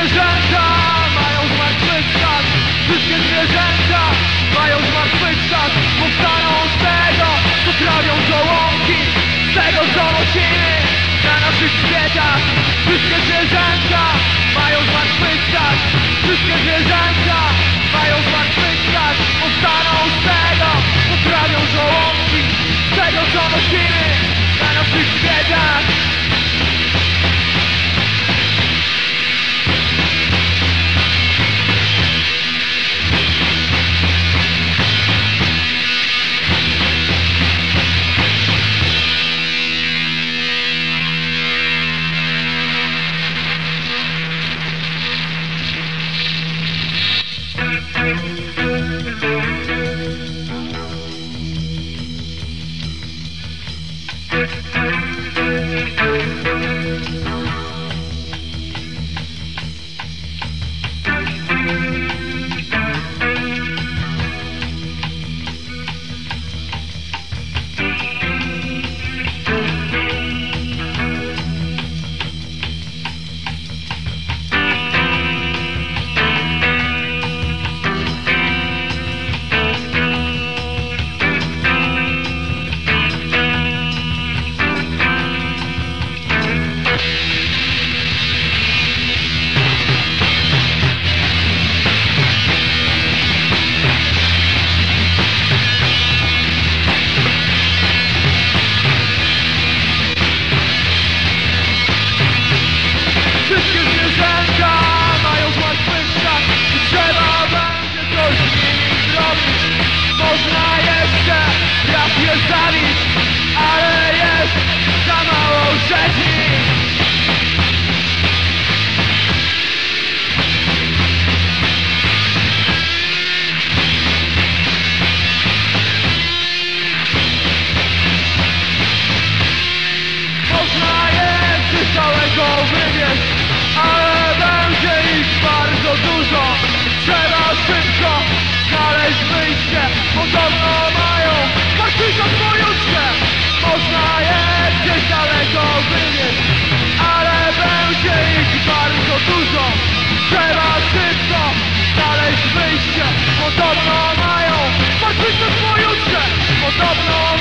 zwierzęta mają zmartwychwstać Wszystkie zwierzęta mają zmartwychwstać Powstaną z tego, co trawią złoło wyjście, podobno mają faktycznie pojutrze Można je gdzieś daleko wywieźć, ale będzie ich bardzo dużo. Trzeba szybko znaleźć wyjście, podobno mają faktycznie pojutrze Podobno